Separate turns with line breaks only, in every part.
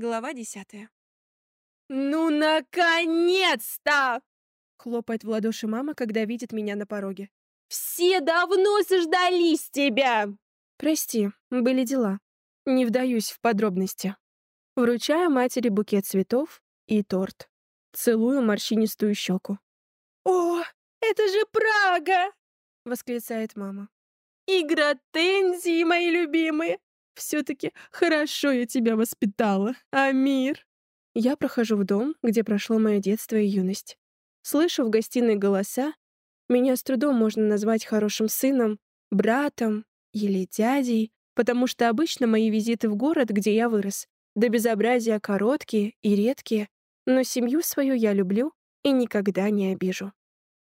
Глава десятая.
«Ну, наконец-то!» — хлопает в ладоши мама, когда видит меня на пороге. «Все давно заждались тебя!» «Прости, были дела. Не вдаюсь в подробности». Вручаю матери букет цветов и торт. Целую морщинистую щеку. «О, это же Прага!» — восклицает мама. «И гратензии, мои любимые! Все-таки хорошо я тебя воспитала, Амир!» Я прохожу в дом, где прошло мое детство и юность. Слышу в гостиной голоса. Меня с трудом можно назвать хорошим сыном, братом или дядей, потому что обычно мои визиты в город, где я вырос, до безобразия короткие и редкие, но семью свою я люблю и никогда не обижу.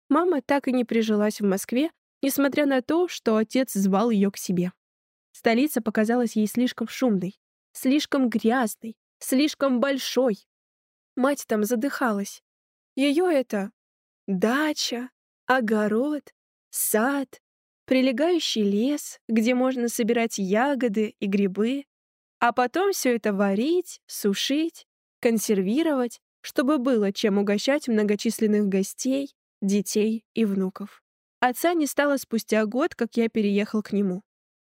Мама так и не прижилась в Москве, несмотря на то, что отец звал ее к себе. Столица показалась ей слишком шумной, слишком грязной, слишком большой. Мать там задыхалась. Ее это дача, огород, сад, прилегающий лес, где можно собирать ягоды и грибы, а потом все это варить, сушить, консервировать, чтобы было чем угощать многочисленных гостей, детей и внуков. Отца не стало спустя год, как я переехал к нему.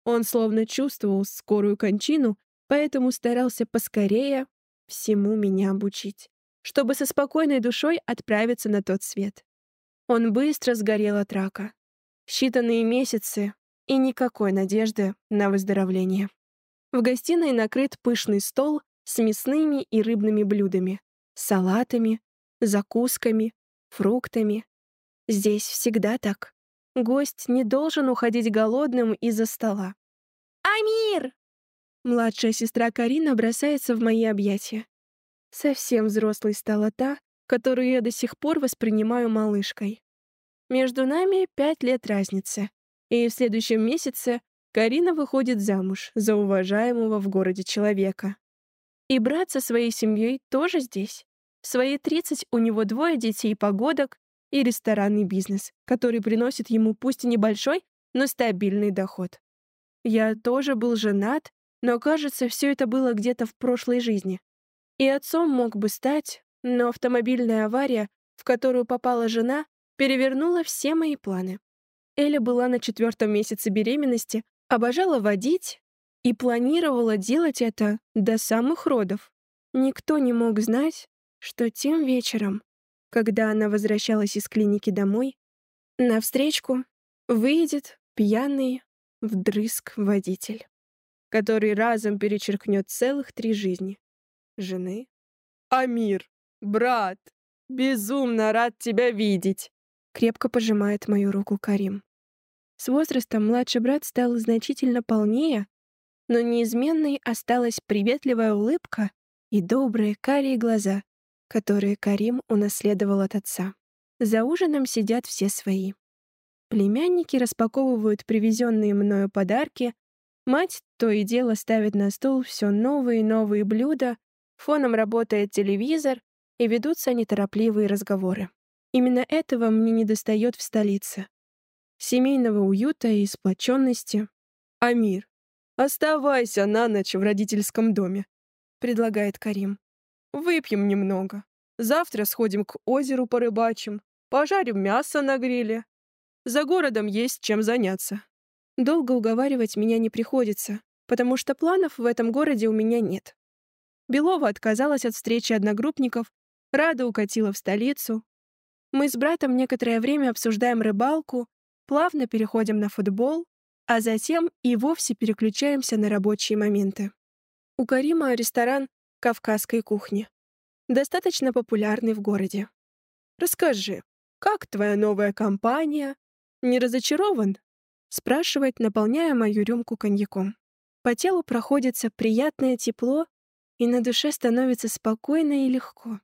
Он словно чувствовал скорую кончину, поэтому старался поскорее всему меня обучить, чтобы со спокойной душой отправиться на тот свет. Он быстро сгорел от рака. Считанные месяцы и никакой надежды на выздоровление. В гостиной накрыт пышный стол с мясными и рыбными блюдами, салатами, закусками, фруктами. Здесь всегда так. Гость не должен уходить голодным из-за стола. «Амир!» Младшая сестра Карина бросается в мои объятия. Совсем взрослой стала та, которую я до сих пор воспринимаю малышкой. Между нами пять лет разницы, и в следующем месяце Карина выходит замуж за уважаемого в городе человека. И брат со своей семьей тоже здесь. В свои 30 у него двое детей погодок и ресторанный бизнес, который приносит ему пусть и небольшой, но стабильный доход. Я тоже был женат, но, кажется, все это было где-то в прошлой жизни. И отцом мог бы стать, но автомобильная авария, в которую попала жена, перевернула все мои планы. Эля была на четвертом месяце беременности, обожала водить и планировала делать это до самых родов. Никто не мог знать, что тем вечером когда она возвращалась из клиники домой, навстречку выйдет пьяный вдрызг водитель, который разом перечеркнет целых три жизни. Жены. «Амир, брат, безумно рад тебя видеть!» Крепко пожимает мою руку Карим. С возрастом младший брат стал значительно полнее, но неизменной осталась приветливая улыбка и добрые карие глаза, которые Карим унаследовал от отца. За ужином сидят все свои. Племянники распаковывают привезенные мною подарки, мать то и дело ставит на стол все новые и новые блюда, фоном работает телевизор, и ведутся неторопливые разговоры. Именно этого мне недостает в столице. Семейного уюта и сплоченности. «Амир, оставайся на ночь в родительском доме», — предлагает Карим. Выпьем немного. Завтра сходим к озеру порыбачим, пожарим мясо на гриле. За городом есть чем заняться. Долго уговаривать меня не приходится, потому что планов в этом городе у меня нет. Белова отказалась от встречи одногруппников, Рада укатила в столицу. Мы с братом некоторое время обсуждаем рыбалку, плавно переходим на футбол, а затем и вовсе переключаемся на рабочие моменты. У Карима ресторан кавказской кухни. Достаточно популярный в городе. Расскажи, как твоя новая компания? Не разочарован? Спрашивает, наполняя мою рюмку коньяком. По телу проходится приятное тепло, и на душе становится спокойно и легко.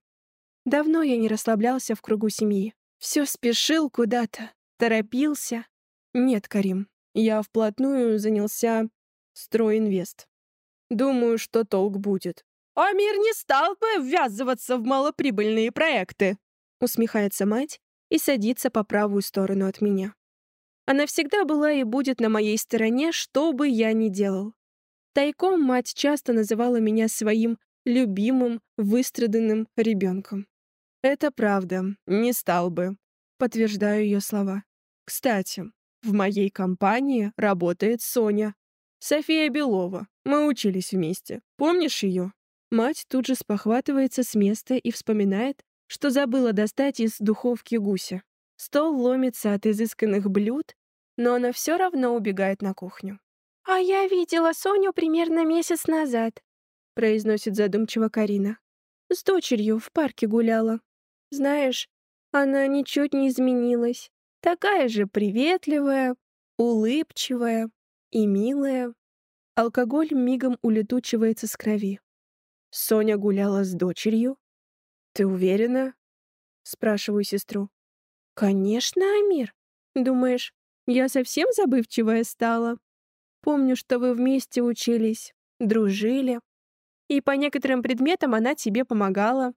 Давно я не расслаблялся в кругу семьи. Все спешил куда-то, торопился. Нет, Карим, я вплотную занялся стройинвест. Думаю, что толк будет. Амир не стал бы ввязываться в малоприбыльные проекты!» Усмехается мать и садится по правую сторону от меня. Она всегда была и будет на моей стороне, что бы я ни делал. Тайком мать часто называла меня своим любимым, выстраданным ребенком. Это правда, не стал бы. Подтверждаю ее слова. Кстати, в моей компании работает Соня. София Белова. Мы учились вместе. Помнишь ее? Мать тут же спохватывается с места и вспоминает, что забыла достать из духовки гуся. Стол ломится от изысканных блюд, но она все равно убегает на кухню. «А я видела Соню примерно месяц назад», — произносит задумчиво Карина. «С дочерью в парке гуляла. Знаешь, она ничуть не изменилась. Такая же приветливая, улыбчивая и милая. Алкоголь мигом улетучивается с крови. Соня гуляла с дочерью? Ты уверена? Спрашиваю сестру. Конечно, Амир. Думаешь, я совсем забывчивая стала? Помню, что вы вместе учились, дружили. И по некоторым предметам она тебе помогала.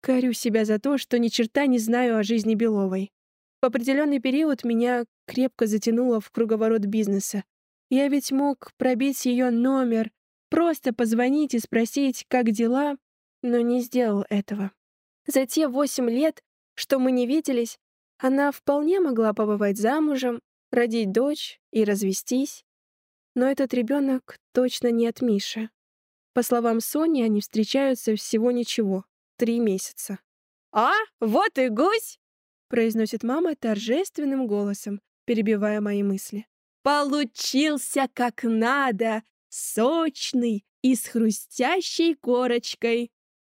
Корю себя за то, что ни черта не знаю о жизни Беловой. В определенный период меня крепко затянуло в круговорот бизнеса. Я ведь мог пробить ее номер, просто позвонить и спросить, как дела, но не сделал этого. За те восемь лет, что мы не виделись, она вполне могла побывать замужем, родить дочь и развестись. Но этот ребенок точно не от Миши. По словам Сони, они встречаются всего ничего, три месяца. «А, вот и гусь!» — произносит мама торжественным голосом, перебивая мои мысли. «Получился как надо! Сочный и с хрустящей корочкой!»